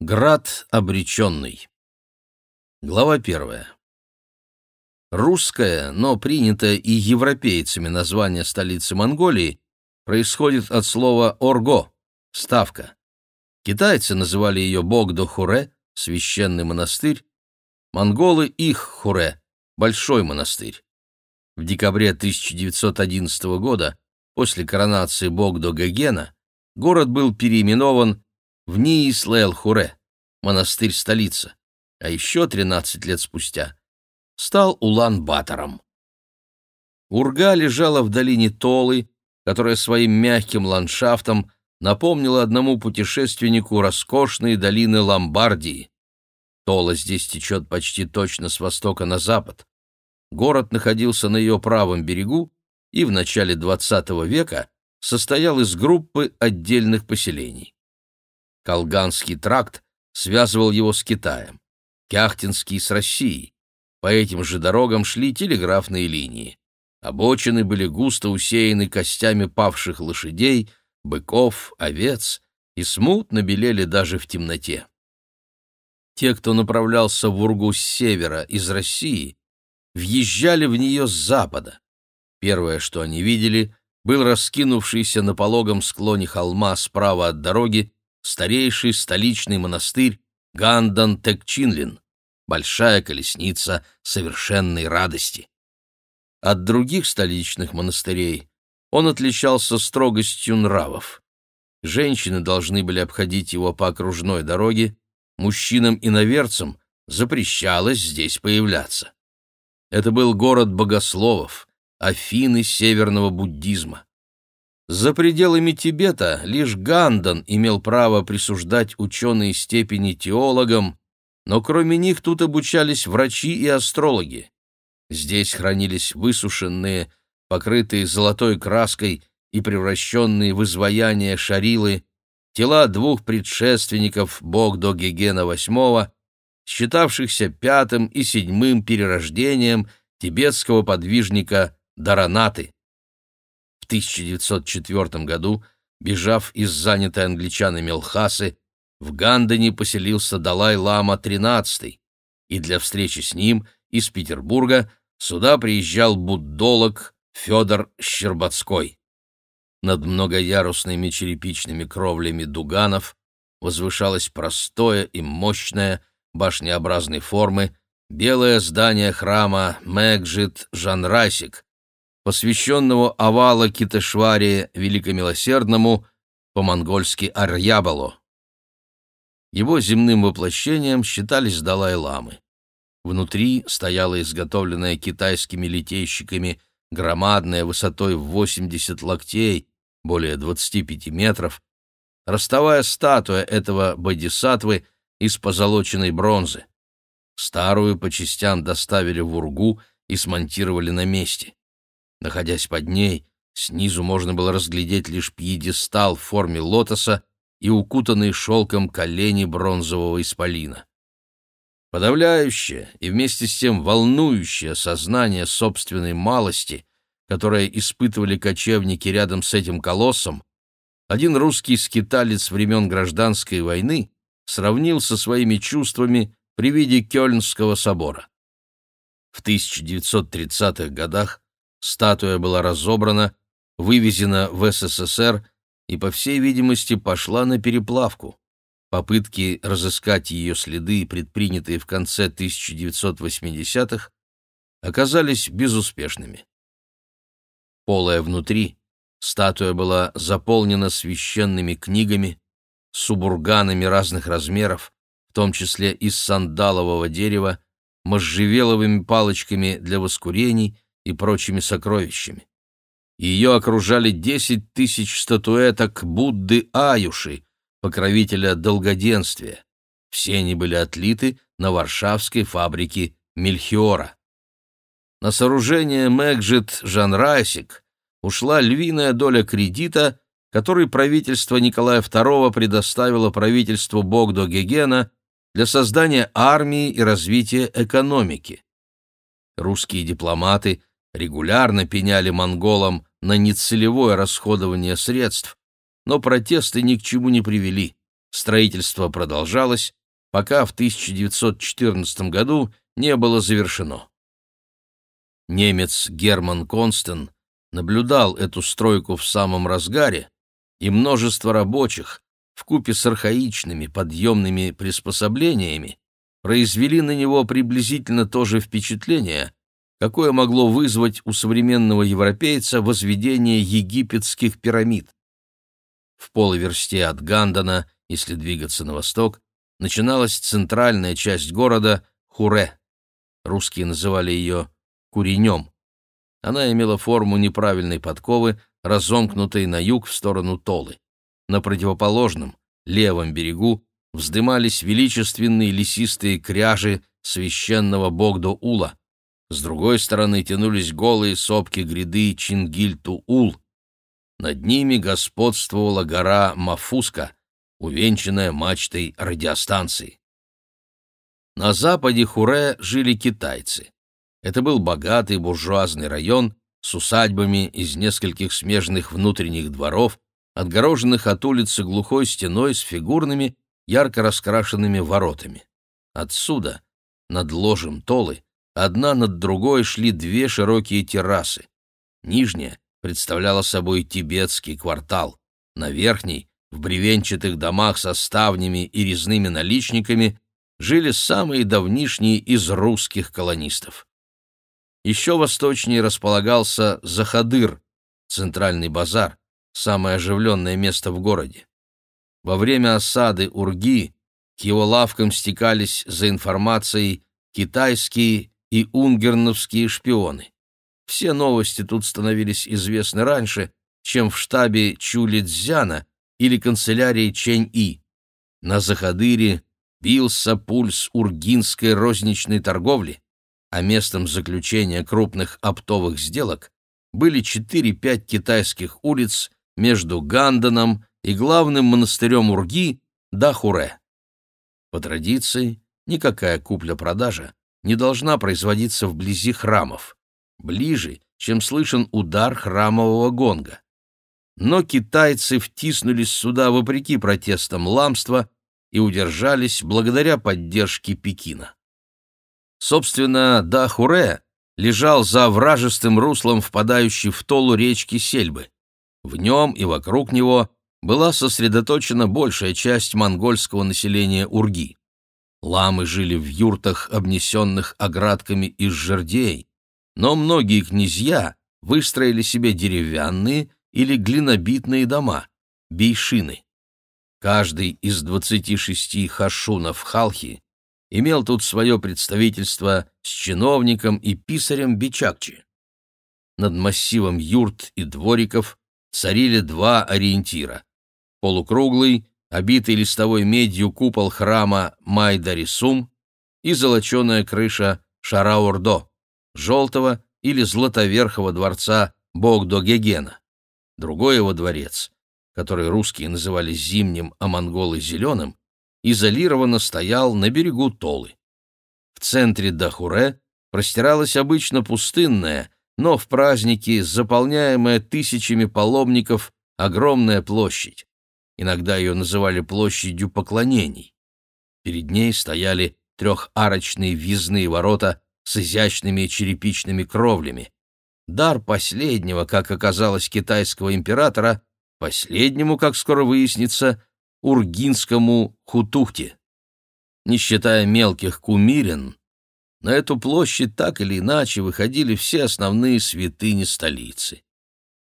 Град обреченный. Глава первая. Русское, но принятое и европейцами название столицы Монголии происходит от слова «орго» — «ставка». Китайцы называли ее Богдо-Хуре — священный монастырь, монголы — их Хуре — большой монастырь. В декабре 1911 года, после коронации Богдо-Гагена, город был переименован в Ниислэл-Хуре, монастырь-столица, а еще 13 лет спустя стал Улан-Батором. Урга лежала в долине Толы, которая своим мягким ландшафтом напомнила одному путешественнику роскошные долины Ломбардии. Тола здесь течет почти точно с востока на запад. Город находился на ее правом берегу и в начале XX века состоял из группы отдельных поселений. Колганский тракт связывал его с Китаем, Кяхтинский — с Россией. По этим же дорогам шли телеграфные линии. Обочины были густо усеяны костями павших лошадей, быков, овец и смутно белели даже в темноте. Те, кто направлялся в Ургу с севера, из России, въезжали в нее с запада. Первое, что они видели, был раскинувшийся на пологом склоне холма справа от дороги старейший столичный монастырь Гандан-Текчинлин, большая колесница совершенной радости. От других столичных монастырей он отличался строгостью нравов. Женщины должны были обходить его по окружной дороге, мужчинам и наверцам запрещалось здесь появляться. Это был город богословов, Афины северного буддизма. За пределами Тибета лишь Гандан имел право присуждать ученые степени теологам, но кроме них тут обучались врачи и астрологи. Здесь хранились высушенные, покрытые золотой краской и превращенные в изваяние шарилы, тела двух предшественников Богдо-Гегена VIII, считавшихся пятым и седьмым перерождением тибетского подвижника Даранаты. В 1904 году, бежав из занятой англичанами Лхасы, в Гандане поселился Далай-лама XIII, и для встречи с ним из Петербурга сюда приезжал буддолог Федор Щербацкой. Над многоярусными черепичными кровлями дуганов возвышалось простое и мощное, башнеобразной формы, белое здание храма Мэгджит Жанрасик, посвященного овала Китешваре Великомилосердному, по-монгольски Арьябало. Его земным воплощением считались Далай-ламы. Внутри стояла изготовленная китайскими литейщиками громадная высотой в 80 локтей, более 25 метров, ростовая статуя этого бодисаттвы из позолоченной бронзы. Старую по частям доставили в Ургу и смонтировали на месте. Находясь под ней, снизу можно было разглядеть лишь пьедестал в форме лотоса и укутанные шелком колени бронзового исполина. Подавляющее и вместе с тем волнующее сознание собственной малости, которое испытывали кочевники рядом с этим колоссом, один русский скиталец времен гражданской войны сравнил со своими чувствами при виде Кёльнского собора. В 1930-х годах Статуя была разобрана, вывезена в СССР и, по всей видимости, пошла на переплавку. Попытки разыскать ее следы, предпринятые в конце 1980-х, оказались безуспешными. Полая внутри, статуя была заполнена священными книгами, субурганами разных размеров, в том числе из сандалового дерева, можжевеловыми палочками для воскурений и прочими сокровищами. Ее окружали десять тысяч статуэток Будды Аюши, покровителя долгоденствия. Все они были отлиты на варшавской фабрике Мельхиора. На сооружение Мэгджит Жанрайсик ушла львиная доля кредита, который правительство Николая II предоставило правительству Богдо-Гегена для создания армии и развития экономики. Русские дипломаты регулярно пеняли монголам на нецелевое расходование средств, но протесты ни к чему не привели. Строительство продолжалось, пока в 1914 году не было завершено. Немец Герман Констен наблюдал эту стройку в самом разгаре, и множество рабочих, вкупе с архаичными подъемными приспособлениями, произвели на него приблизительно то же впечатление, какое могло вызвать у современного европейца возведение египетских пирамид. В полуверсте от Гандана, если двигаться на восток, начиналась центральная часть города Хуре. Русские называли ее Куренем. Она имела форму неправильной подковы, разомкнутой на юг в сторону Толы. На противоположном, левом берегу вздымались величественные лесистые кряжи священного Богдо-Ула. С другой стороны тянулись голые сопки гряды Чингиль-Ту-Ул. Над ними господствовала гора Мафуска, увенчанная мачтой радиостанции. На западе Хуре жили китайцы. Это был богатый буржуазный район с усадьбами из нескольких смежных внутренних дворов, отгороженных от улицы глухой стеной с фигурными, ярко раскрашенными воротами. Отсюда, над ложем Толы, одна над другой шли две широкие террасы. Нижняя представляла собой тибетский квартал, на верхней, в бревенчатых домах со ставнями и резными наличниками, жили самые давнишние из русских колонистов. Еще восточнее располагался Захадыр, центральный базар, самое оживленное место в городе. Во время осады Урги к его лавкам стекались за информацией китайские и унгерновские шпионы. Все новости тут становились известны раньше, чем в штабе Чулидзяна или канцелярии Чэнь-И. На Захадыре бился пульс ургинской розничной торговли, а местом заключения крупных оптовых сделок были 4-5 китайских улиц между Ганданом и главным монастырем Урги Дахуре. По традиции, никакая купля-продажа не должна производиться вблизи храмов, ближе, чем слышен удар храмового гонга. Но китайцы втиснулись сюда вопреки протестам ламства и удержались благодаря поддержке Пекина. Собственно, Дахуре лежал за вражестым руслом впадающей в толу речки Сельбы. В нем и вокруг него была сосредоточена большая часть монгольского населения Урги. Ламы жили в юртах, обнесенных оградками из жердей, но многие князья выстроили себе деревянные или глинобитные дома, бейшины. Каждый из двадцати шести хашунов Халхи имел тут свое представительство с чиновником и писарем Бичакчи. Над массивом юрт и двориков царили два ориентира. Полукруглый, обитый листовой медью купол храма Майдарисум и золоченая крыша Шараурдо, желтого или златоверхого дворца Богдо-Гегена. Другой его дворец, который русские называли зимним, а монголы — зеленым, изолированно стоял на берегу Толы. В центре Дахуре простиралась обычно пустынная, но в праздники, заполняемая тысячами паломников, огромная площадь. Иногда ее называли площадью поклонений. Перед ней стояли трехарочные въездные ворота с изящными черепичными кровлями. Дар последнего, как оказалось, китайского императора, последнему, как скоро выяснится, Ургинскому Хутухте. Не считая мелких кумирин, на эту площадь так или иначе выходили все основные святыни столицы.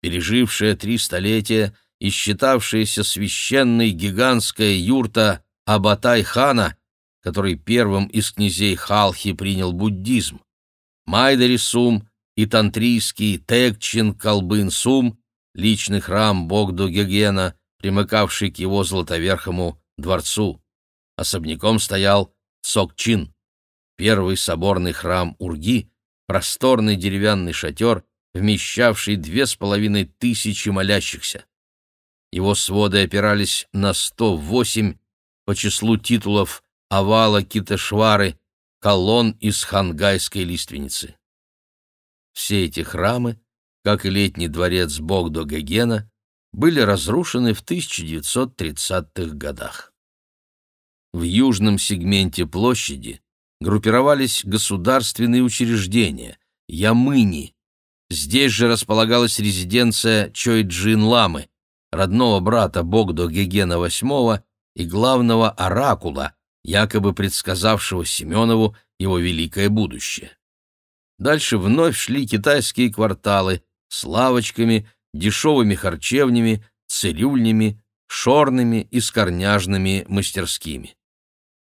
Пережившая три столетия и считавшаяся священной гигантская юрта Абатай-хана, который первым из князей Халхи принял буддизм, Майдари-сум и тантрийский Текчин-Колбын-сум, личный храм Богду-Гегена, примыкавший к его золотоверхому дворцу. Особняком стоял Цокчин, первый соборный храм Урги, просторный деревянный шатер, вмещавший две с половиной тысячи молящихся. Его своды опирались на 108 по числу титулов овала Китешвары, колонн из хангайской лиственницы. Все эти храмы, как и летний дворец Богдо-Гегена, были разрушены в 1930-х годах. В южном сегменте площади группировались государственные учреждения, ямыни. Здесь же располагалась резиденция Чойджин-ламы, родного брата Богдо Гегена VIII и главного оракула, якобы предсказавшего Семенову его великое будущее. Дальше вновь шли китайские кварталы с лавочками, дешевыми харчевнями, цирюльнями, шорными и скорняжными мастерскими.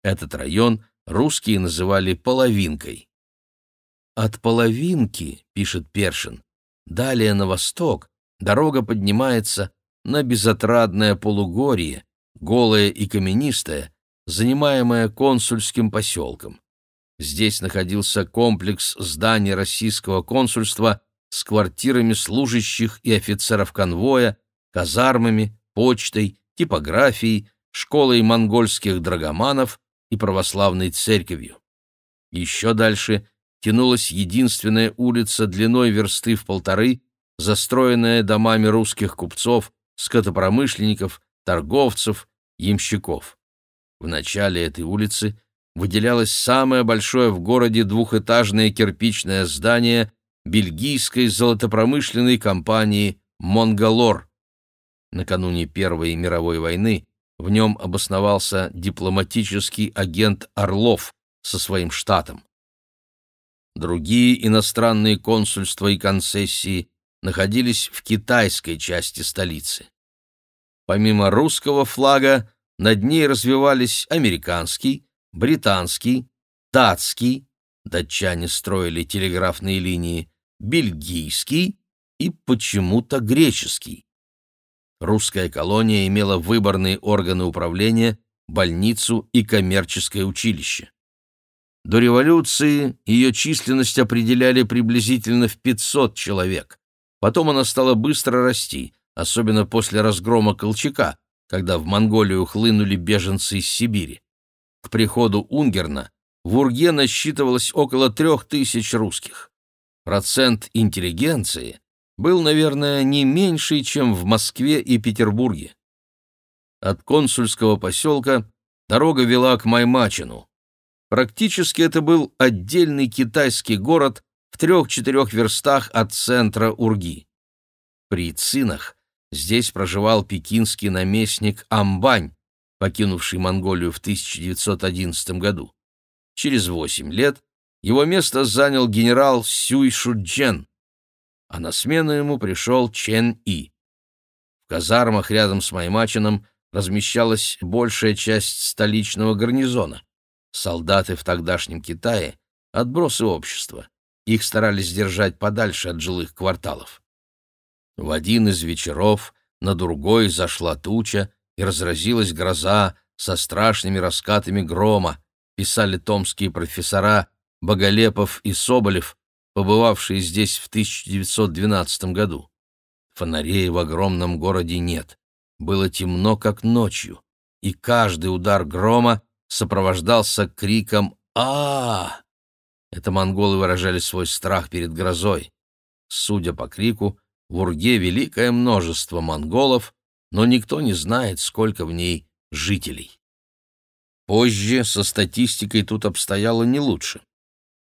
Этот район русские называли «половинкой». От половинки, пишет Першин, далее на восток дорога поднимается на безотрадное полугорье, голое и каменистое, занимаемое консульским поселком. Здесь находился комплекс зданий российского консульства с квартирами служащих и офицеров конвоя, казармами, почтой, типографией, школой монгольских драгоманов и православной церковью. Еще дальше тянулась единственная улица длиной версты в полторы, застроенная домами русских купцов, скотопромышленников, торговцев, ямщиков. В начале этой улицы выделялось самое большое в городе двухэтажное кирпичное здание бельгийской золотопромышленной компании «Монголор». Накануне Первой мировой войны в нем обосновался дипломатический агент Орлов со своим штатом. Другие иностранные консульства и концессии находились в китайской части столицы. Помимо русского флага, над ней развивались американский, британский, датский, датчане строили телеграфные линии, бельгийский и почему-то греческий. Русская колония имела выборные органы управления, больницу и коммерческое училище. До революции ее численность определяли приблизительно в 500 человек. Потом она стала быстро расти, особенно после разгрома Колчака, когда в Монголию хлынули беженцы из Сибири. К приходу Унгерна в Урге насчитывалось около трех тысяч русских. Процент интеллигенции был, наверное, не меньший, чем в Москве и Петербурге. От консульского поселка дорога вела к Маймачину. Практически это был отдельный китайский город трех-четырех верстах от центра Урги. При Цинах здесь проживал пекинский наместник Амбань, покинувший Монголию в 1911 году. Через восемь лет его место занял генерал Сюй Шуджен, а на смену ему пришел Чен И. В казармах рядом с Маймачином размещалась большая часть столичного гарнизона. Солдаты в тогдашнем Китае — отбросы общества. Их старались держать подальше от жилых кварталов. В один из вечеров на другой зашла туча, и разразилась гроза со страшными раскатами грома, писали томские профессора Боголепов и Соболев, побывавшие здесь в 1912 году. Фонарей в огромном городе нет. Было темно, как ночью, и каждый удар грома сопровождался криком а, Это монголы выражали свой страх перед грозой. Судя по крику, в Урге великое множество монголов, но никто не знает, сколько в ней жителей. Позже со статистикой тут обстояло не лучше.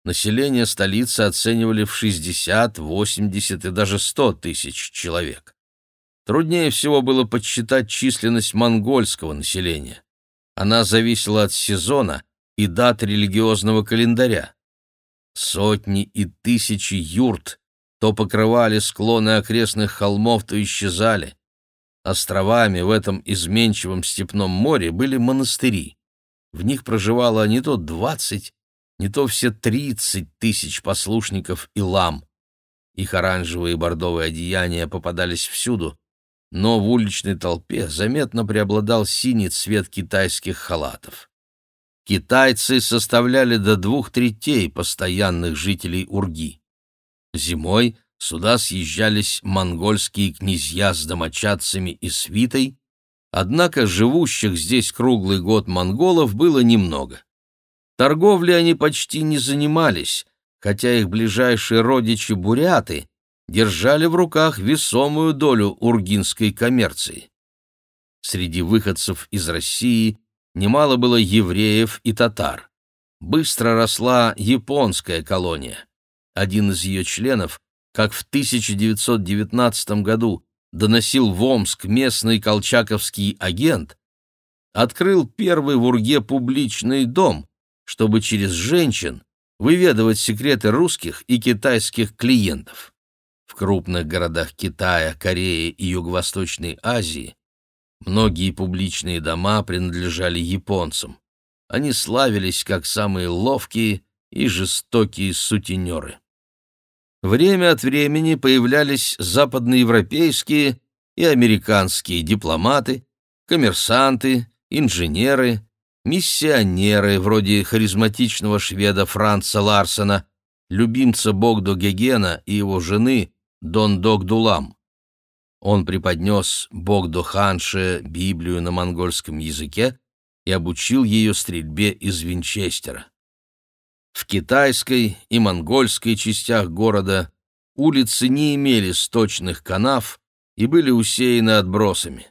Население столицы оценивали в 60, 80 и даже 100 тысяч человек. Труднее всего было подсчитать численность монгольского населения. Она зависела от сезона и дат религиозного календаря. Сотни и тысячи юрт то покрывали склоны окрестных холмов, то исчезали. Островами в этом изменчивом степном море были монастыри. В них проживало не то двадцать, не то все тридцать тысяч послушников и лам. Их оранжевые и бордовые одеяния попадались всюду, но в уличной толпе заметно преобладал синий цвет китайских халатов. Китайцы составляли до двух третей постоянных жителей Урги. Зимой сюда съезжались монгольские князья с домочадцами и свитой, однако живущих здесь круглый год монголов было немного. Торговлей они почти не занимались, хотя их ближайшие родичи-буряты держали в руках весомую долю ургинской коммерции. Среди выходцев из России немало было евреев и татар. Быстро росла японская колония. Один из ее членов, как в 1919 году доносил в Омск местный колчаковский агент, открыл первый в Урге публичный дом, чтобы через женщин выведывать секреты русских и китайских клиентов. В крупных городах Китая, Кореи и Юго-Восточной Азии многие публичные дома принадлежали японцам. Они славились как самые ловкие и жестокие сутенеры. Время от времени появлялись западноевропейские и американские дипломаты, коммерсанты, инженеры, миссионеры вроде харизматичного шведа Франца Ларсена, любимца Богдо Гегена и его жены Дон Догдулам. Он преподнес Богдо Ханше Библию на монгольском языке и обучил ее стрельбе из Винчестера. В китайской и монгольской частях города улицы не имели сточных канав и были усеяны отбросами.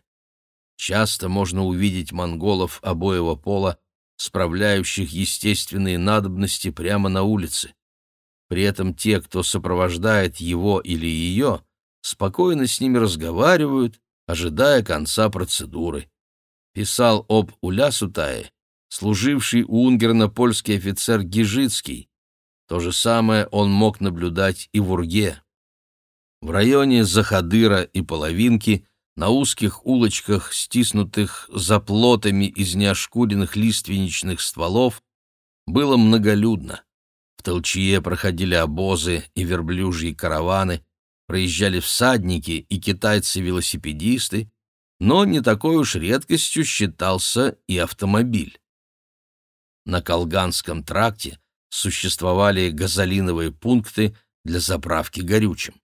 Часто можно увидеть монголов обоего пола, справляющих естественные надобности прямо на улице. При этом те, кто сопровождает его или ее, спокойно с ними разговаривают, ожидая конца процедуры. Писал об Улясутае, служивший у Унгерна польский офицер Гижицкий. То же самое он мог наблюдать и в Урге. В районе Захадыра и Половинки – на узких улочках, стиснутых заплотами из неошкуренных лиственничных стволов, было многолюдно. В толчье проходили обозы и верблюжьи караваны, проезжали всадники и китайцы-велосипедисты, но не такой уж редкостью считался и автомобиль. На Колганском тракте существовали газолиновые пункты для заправки горючим.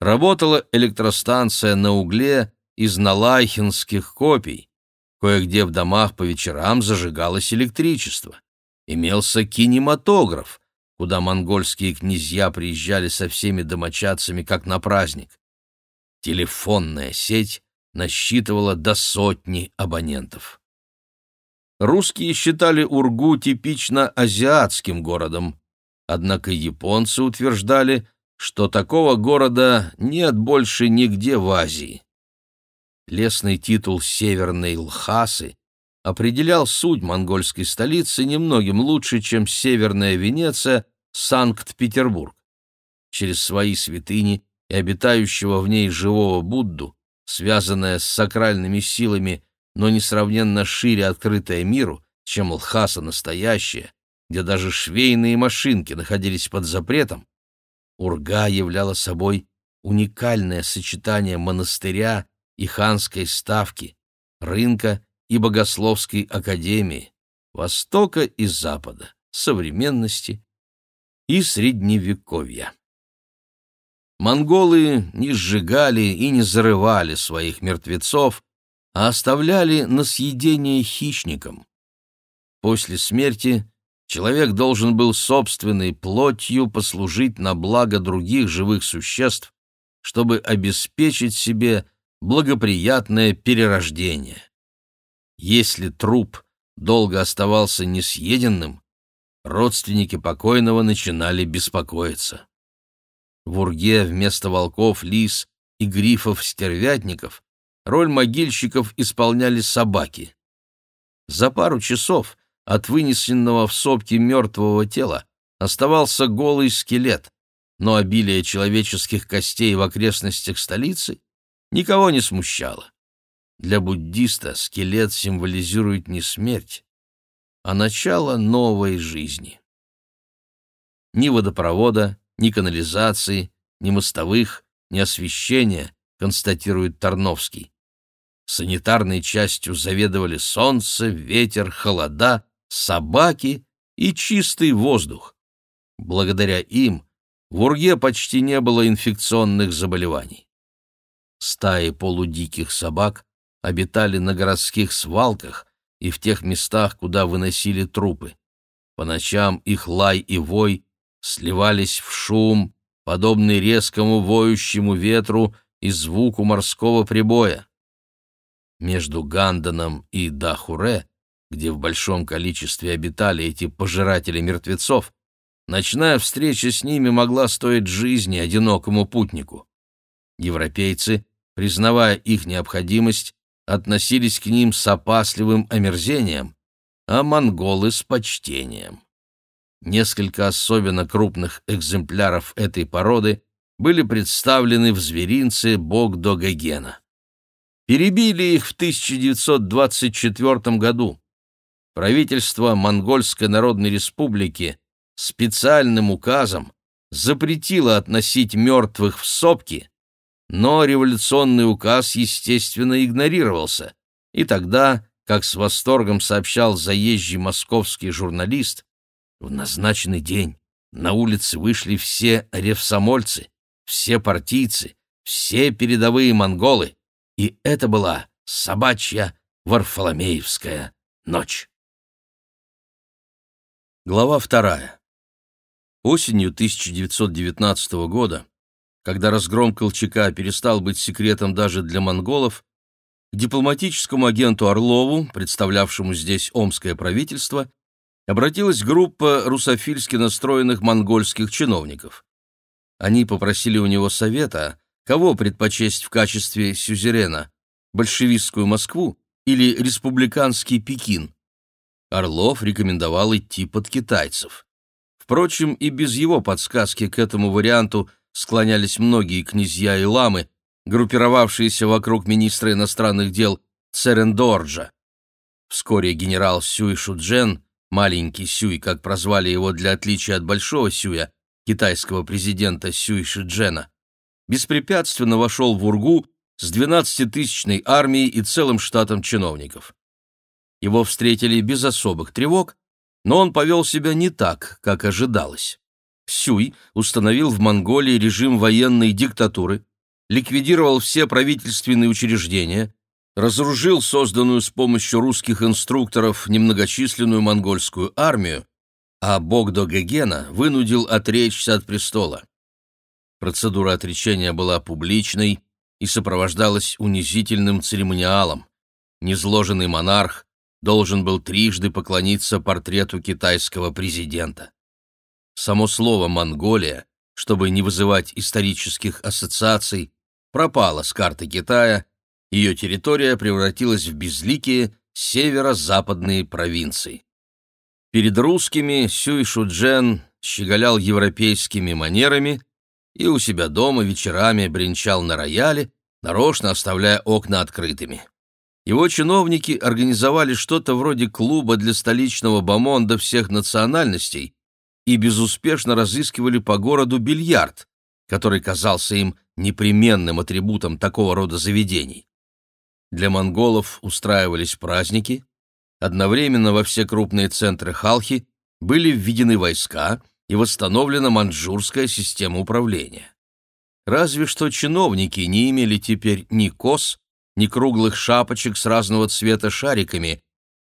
Работала электростанция на угле из налайхинских копий. Кое-где в домах по вечерам зажигалось электричество. Имелся кинематограф, куда монгольские князья приезжали со всеми домочадцами как на праздник. Телефонная сеть насчитывала до сотни абонентов. Русские считали Ургу типично азиатским городом, однако японцы утверждали, что такого города нет больше нигде в Азии. Лесный титул Северной Лхасы определял суть монгольской столицы немногим лучше, чем Северная Венеция, Санкт-Петербург. Через свои святыни и обитающего в ней живого Будду, связанная с сакральными силами, но несравненно шире открытая миру, чем Лхаса настоящая, где даже швейные машинки находились под запретом, Урга являла собой уникальное сочетание монастыря и ханской ставки, рынка и богословской академии, Востока и Запада, современности и Средневековья. Монголы не сжигали и не зарывали своих мертвецов, а оставляли на съедение хищникам. После смерти Человек должен был собственной плотью послужить на благо других живых существ, чтобы обеспечить себе благоприятное перерождение. Если труп долго оставался несъеденным, родственники покойного начинали беспокоиться. В Урге вместо волков, лис и грифов-стервятников роль могильщиков исполняли собаки. За пару часов от вынесенного в сопки мертвого тела оставался голый скелет, но обилие человеческих костей в окрестностях столицы никого не смущало. Для буддиста скелет символизирует не смерть, а начало новой жизни. Ни водопровода, ни канализации, ни мостовых, ни освещения, констатирует Тарновский. Санитарной частью заведовали солнце, ветер, холода собаки и чистый воздух. Благодаря им в Урге почти не было инфекционных заболеваний. Стаи полудиких собак обитали на городских свалках и в тех местах, куда выносили трупы. По ночам их лай и вой сливались в шум, подобный резкому воющему ветру и звуку морского прибоя. Между Ганданом и Дахуре где в большом количестве обитали эти пожиратели мертвецов, ночная встреча с ними могла стоить жизни одинокому путнику. Европейцы, признавая их необходимость, относились к ним с опасливым омерзением, а монголы — с почтением. Несколько особенно крупных экземпляров этой породы были представлены в зверинце Богдогогена. Перебили их в 1924 году. Правительство Монгольской Народной Республики специальным указом запретило относить мертвых в сопки, но революционный указ, естественно, игнорировался, и тогда, как с восторгом сообщал заезжий московский журналист, в назначенный день на улицы вышли все ревсомольцы, все партийцы, все передовые монголы, и это была собачья Варфоломеевская ночь. Глава вторая. Осенью 1919 года, когда разгром Колчака перестал быть секретом даже для монголов, к дипломатическому агенту Орлову, представлявшему здесь омское правительство, обратилась группа русофильски настроенных монгольских чиновников. Они попросили у него совета, кого предпочесть в качестве сюзерена – большевистскую Москву или республиканский Пекин. Орлов рекомендовал идти под китайцев. Впрочем, и без его подсказки к этому варианту склонялись многие князья и ламы, группировавшиеся вокруг министра иностранных дел Церендорджа. Вскоре генерал Сюй Шуджен, маленький Сюй, как прозвали его для отличия от большого Сюя, китайского президента Сюй Шиджена, беспрепятственно вошел в Ургу с 12-тысячной армией и целым штатом чиновников. Его встретили без особых тревог, но он повел себя не так, как ожидалось. Сюй установил в Монголии режим военной диктатуры, ликвидировал все правительственные учреждения, разоружил созданную с помощью русских инструкторов немногочисленную монгольскую армию, а Богдо Гегена вынудил отречься от престола. Процедура отречения была публичной и сопровождалась унизительным церемониалом. Незложенный монарх должен был трижды поклониться портрету китайского президента. Само слово «Монголия», чтобы не вызывать исторических ассоциаций, пропало с карты Китая, ее территория превратилась в безликие северо-западные провинции. Перед русскими Сюй Шуджен щеголял европейскими манерами и у себя дома вечерами бренчал на рояле, нарочно оставляя окна открытыми. Его чиновники организовали что-то вроде клуба для столичного бомонда всех национальностей и безуспешно разыскивали по городу бильярд, который казался им непременным атрибутом такого рода заведений. Для монголов устраивались праздники, одновременно во все крупные центры Халхи были введены войска и восстановлена маньчжурская система управления. Разве что чиновники не имели теперь ни кос, ни круглых шапочек с разного цвета шариками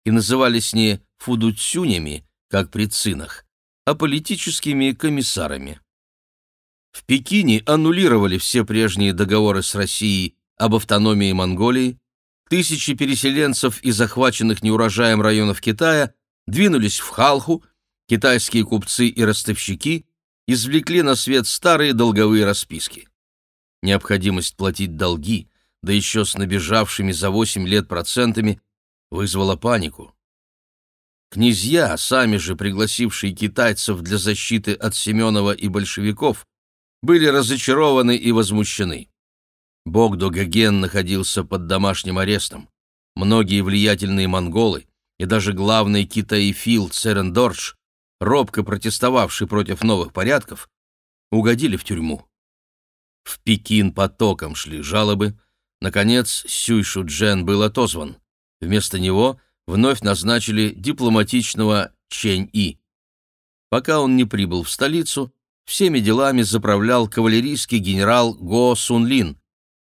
и назывались не фудуцюнями, как при цинах, а политическими комиссарами. В Пекине аннулировали все прежние договоры с Россией об автономии Монголии, тысячи переселенцев из захваченных неурожаем районов Китая двинулись в Халху, китайские купцы и ростовщики извлекли на свет старые долговые расписки. Необходимость платить долги, да еще с набежавшими за восемь лет процентами, вызвала панику. Князья, сами же пригласившие китайцев для защиты от Семенова и большевиков, были разочарованы и возмущены. Богдо Гаген находился под домашним арестом. Многие влиятельные монголы и даже главный китаефил Церендордж, робко протестовавший против новых порядков, угодили в тюрьму. В Пекин потоком шли жалобы. Наконец, Сюй Шуджен был отозван. Вместо него вновь назначили дипломатичного Чэнь-И. Пока он не прибыл в столицу, всеми делами заправлял кавалерийский генерал Го Сунлин,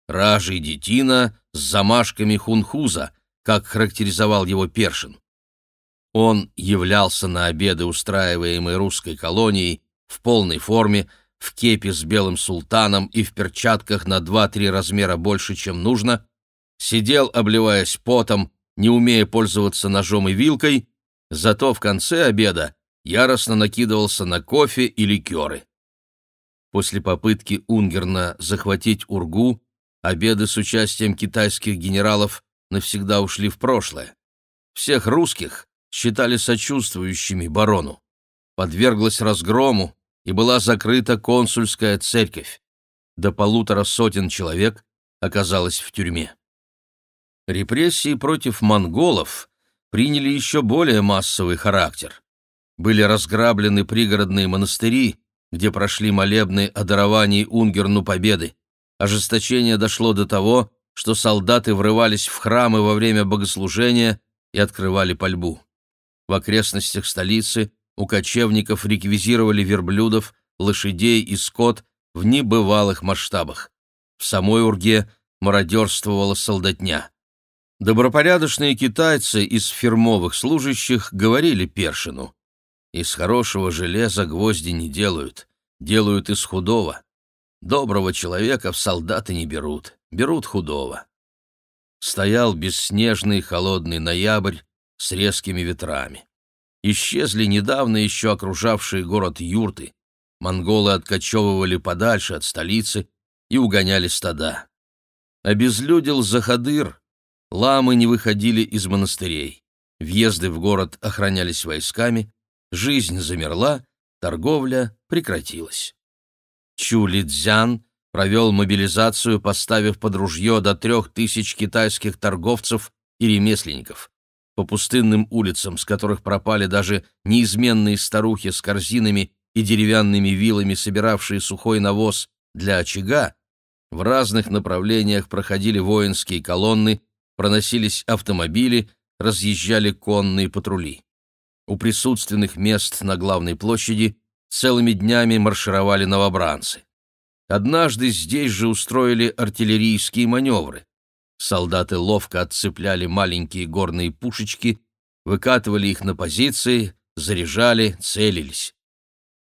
ражий детина с замашками хунхуза, как характеризовал его Першин. Он являлся на обеды, устраиваемые русской колонией, в полной форме, в кепе с белым султаном и в перчатках на два-три размера больше, чем нужно, сидел, обливаясь потом, не умея пользоваться ножом и вилкой, зато в конце обеда яростно накидывался на кофе и ликеры. После попытки Унгерна захватить Ургу, обеды с участием китайских генералов навсегда ушли в прошлое. Всех русских считали сочувствующими барону. Подверглась разгрому и была закрыта консульская церковь. До полутора сотен человек оказалось в тюрьме. Репрессии против монголов приняли еще более массовый характер. Были разграблены пригородные монастыри, где прошли молебны о даровании Унгерну победы. Ожесточение дошло до того, что солдаты врывались в храмы во время богослужения и открывали пальбу. В окрестностях столицы у кочевников реквизировали верблюдов, лошадей и скот в небывалых масштабах. В самой Урге мародерствовала солдатня. Добропорядочные китайцы из фирмовых служащих говорили Першину. Из хорошего железа гвозди не делают, делают из худого. Доброго человека в солдаты не берут, берут худого. Стоял бесснежный холодный ноябрь с резкими ветрами. Исчезли недавно еще окружавшие город юрты. Монголы откачевывали подальше от столицы и угоняли стада. Обезлюдил Захадыр, ламы не выходили из монастырей. Въезды в город охранялись войсками, жизнь замерла, торговля прекратилась. Чу Лидзян провел мобилизацию, поставив под ружье до трех тысяч китайских торговцев и ремесленников. По пустынным улицам, с которых пропали даже неизменные старухи с корзинами и деревянными вилами, собиравшие сухой навоз для очага, в разных направлениях проходили воинские колонны, проносились автомобили, разъезжали конные патрули. У присутственных мест на главной площади целыми днями маршировали новобранцы. Однажды здесь же устроили артиллерийские маневры. Солдаты ловко отцепляли маленькие горные пушечки, выкатывали их на позиции, заряжали, целились.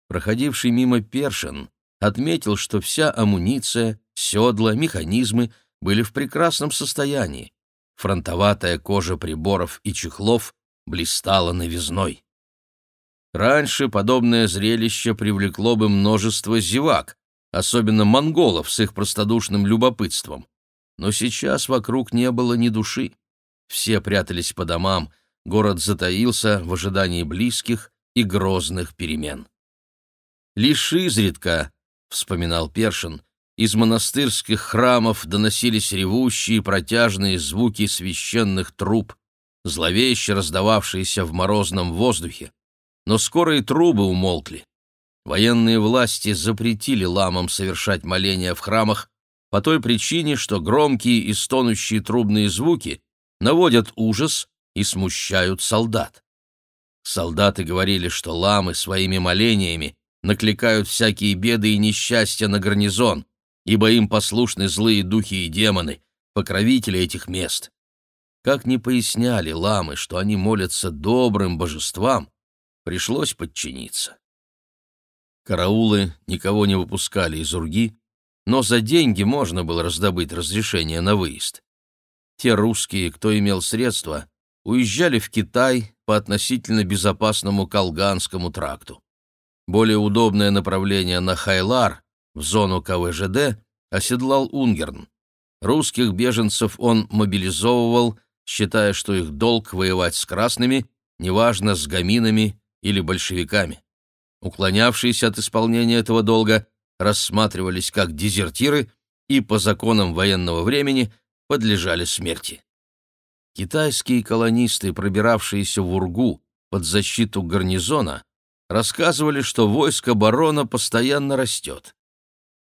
Проходивший мимо Першин отметил, что вся амуниция, седла, механизмы были в прекрасном состоянии. Фронтоватая кожа приборов и чехлов блистала новизной. Раньше подобное зрелище привлекло бы множество зевак, особенно монголов с их простодушным любопытством. Но сейчас вокруг не было ни души. Все прятались по домам, город затаился в ожидании близких и грозных перемен. Лишь изредка, — вспоминал Першин, — из монастырских храмов доносились ревущие протяжные звуки священных труб, зловеще раздававшиеся в морозном воздухе. Но скоро и трубы умолкли. Военные власти запретили ламам совершать моления в храмах по той причине, что громкие и стонущие трубные звуки наводят ужас и смущают солдат. Солдаты говорили, что ламы своими молениями накликают всякие беды и несчастья на гарнизон, ибо им послушны злые духи и демоны, покровители этих мест. Как ни поясняли ламы, что они молятся добрым божествам, пришлось подчиниться. Караулы никого не выпускали из Урги, но за деньги можно было раздобыть разрешение на выезд. Те русские, кто имел средства, уезжали в Китай по относительно безопасному Колганскому тракту. Более удобное направление на Хайлар, в зону КВЖД, оседлал Унгерн. Русских беженцев он мобилизовывал, считая, что их долг воевать с красными, неважно, с гаминами или большевиками. Уклонявшиеся от исполнения этого долга рассматривались как дезертиры и по законам военного времени подлежали смерти. Китайские колонисты, пробиравшиеся в Ургу под защиту гарнизона, рассказывали, что войско барона постоянно растет.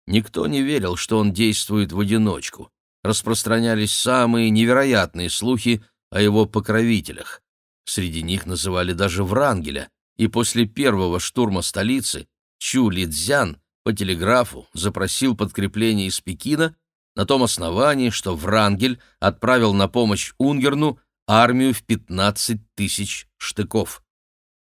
Никто не верил, что он действует в одиночку. Распространялись самые невероятные слухи о его покровителях. Среди них называли даже Врангеля, и после первого штурма столицы Чу Лидзян по телеграфу запросил подкрепление из Пекина на том основании, что Врангель отправил на помощь Унгерну армию в 15 тысяч штыков.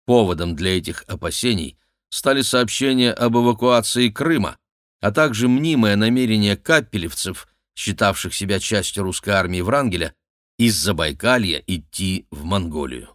Поводом для этих опасений стали сообщения об эвакуации Крыма, а также мнимое намерение капелевцев, считавших себя частью русской армии Врангеля, из Забайкалья идти в Монголию.